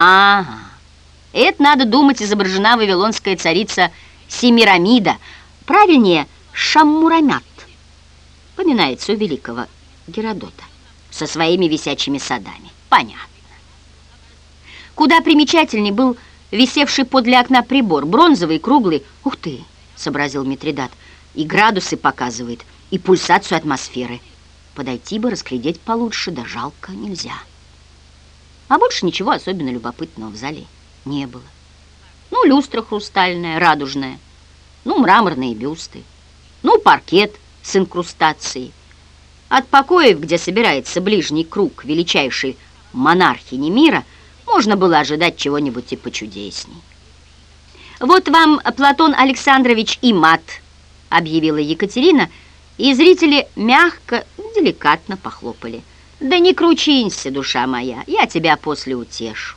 Ага, это, надо думать, изображена вавилонская царица Семирамида, правильнее, Шаммурамят, поминается у великого Геродота, со своими висячими садами. Понятно. Куда примечательней был висевший подле окна прибор, бронзовый, круглый. Ух ты, сообразил Митридат, и градусы показывает, и пульсацию атмосферы. Подойти бы, расглядеть получше, да жалко, нельзя. А больше ничего особенно любопытного в зале не было. Ну, люстра хрустальная, радужная, ну, мраморные бюсты, ну, паркет с инкрустацией. От покоев, где собирается ближний круг величайшей монархини мира, можно было ожидать чего-нибудь и почудесней. «Вот вам Платон Александрович и мат», — объявила Екатерина, и зрители мягко, деликатно похлопали. «Да не кручинься, душа моя, я тебя после утешу».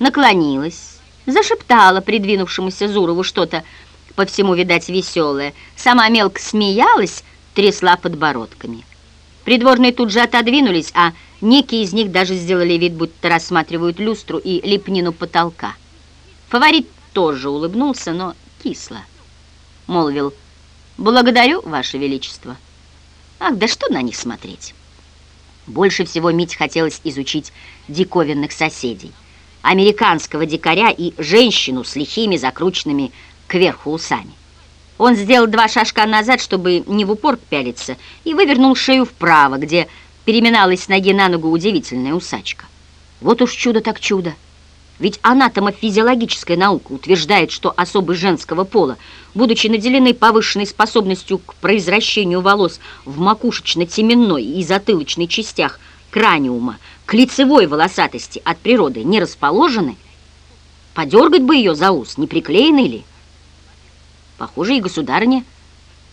Наклонилась, зашептала придвинувшемуся Зурову что-то, по всему, видать, веселое. Сама мелко смеялась, трясла подбородками. Придворные тут же отодвинулись, а некие из них даже сделали вид, будто рассматривают люстру и лепнину потолка. Фаворит тоже улыбнулся, но кисло. Молвил, «Благодарю, Ваше Величество». Ах, да что на них смотреть? Больше всего Мить хотелось изучить диковинных соседей. Американского дикаря и женщину с лихими закрученными кверху усами. Он сделал два шажка назад, чтобы не в упор пялиться, и вывернул шею вправо, где переминалась с ноги на ногу удивительная усачка. Вот уж чудо так чудо. Ведь анатомофизиологическая наука утверждает, что особы женского пола, будучи наделены повышенной способностью к произвращению волос в макушечно-теменной и затылочной частях краниума, к лицевой волосатости от природы не расположены, подергать бы ее за ус, не приклеены ли? Похоже, и государыне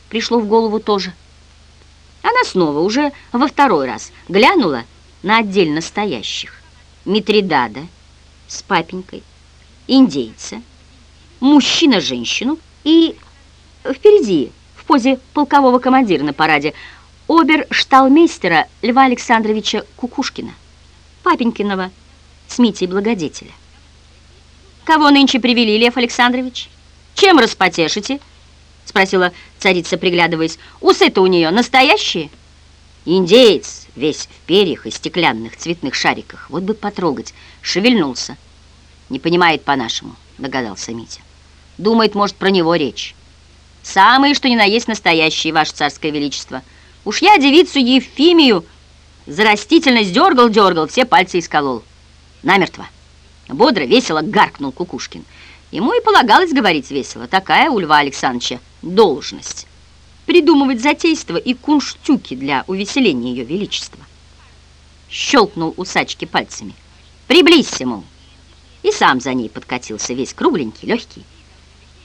пришло в голову тоже. Она снова, уже во второй раз, глянула на отдельно стоящих. Митридада с папенькой, индейца, мужчина-женщину и впереди, в позе полкового командира на параде, обер-шталмейстера Льва Александровича Кукушкина, папенькиного с Благодетеля. «Кого нынче привели, Лев Александрович?» «Чем распотешите?» — спросила царица, приглядываясь. «Усы-то у нее настоящие?» Индеец, весь в перьях и стеклянных цветных шариках, вот бы потрогать, шевельнулся. «Не понимает по-нашему», — догадался Митя. «Думает, может, про него речь». «Самые, что ни на есть настоящие, ваше царское величество. Уж я девицу Ефимию за растительность дергал-дергал, все пальцы исколол. Намертво». Бодро, весело гаркнул Кукушкин. Ему и полагалось говорить весело. Такая у Льва Александровича должность. Придумывать затейства и кунштюки для увеселения ее величества. Щелкнул усачки пальцами. Приблизься, мол. И сам за ней подкатился весь кругленький, легкий.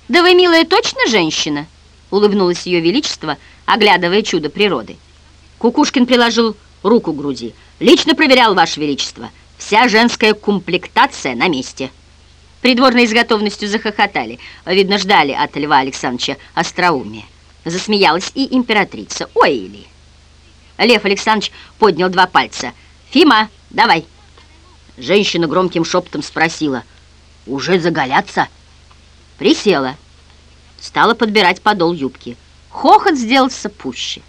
«Да вы, милая, точно женщина?» Улыбнулось ее величество, оглядывая чудо природы. Кукушкин приложил руку к груди. «Лично проверял, ваше величество. Вся женская комплектация на месте». Придворные с готовностью захохотали. Видно, ждали от Льва Александровича остроумия. Засмеялась и императрица. Ой, Или! Лев Александрович поднял два пальца. «Фима, давай!» Женщина громким шепотом спросила. «Уже заголяться?» Присела. Стала подбирать подол юбки. Хохот сделался пуще.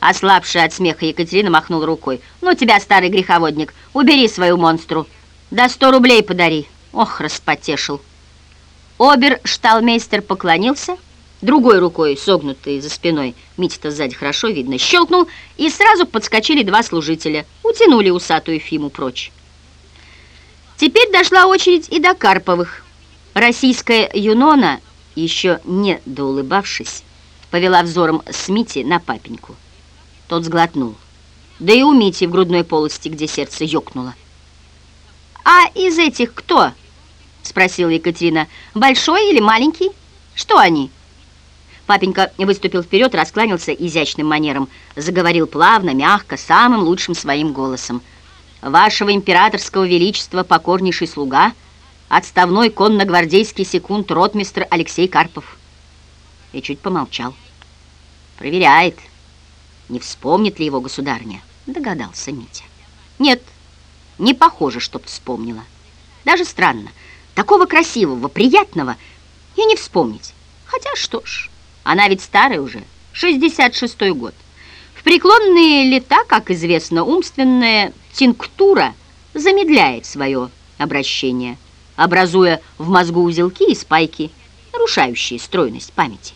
Ослабшая от смеха Екатерина махнула рукой. «Ну тебя, старый греховодник, убери свою монстру. Да сто рублей подари». Ох, распотешил. Обер-шталмейстер поклонился, другой рукой, согнутой за спиной, Митя-то сзади хорошо видно, щелкнул, и сразу подскочили два служителя, утянули усатую Фиму прочь. Теперь дошла очередь и до Карповых. Российская Юнона, еще не доулыбавшись, повела взором с Мити на папеньку. Тот сглотнул. Да и у Мити в грудной полости, где сердце ёкнуло. «А из этих кто?» спросила Екатерина. «Большой или маленький? Что они?» Папенька выступил вперед, раскланялся изящным манером, заговорил плавно, мягко, самым лучшим своим голосом. «Вашего императорского величества покорнейший слуга, отставной конногвардейский секунд ротмистр Алексей Карпов». И чуть помолчал. «Проверяет, не вспомнит ли его государня?» Догадался Митя. «Нет, не похоже, чтоб вспомнила». Даже странно, такого красивого, приятного и не вспомнить. Хотя что ж, она ведь старая уже, 66-й год. В преклонные лета, как известно, умственная тинктура замедляет свое обращение, образуя в мозгу узелки и спайки, нарушающие стройность памяти.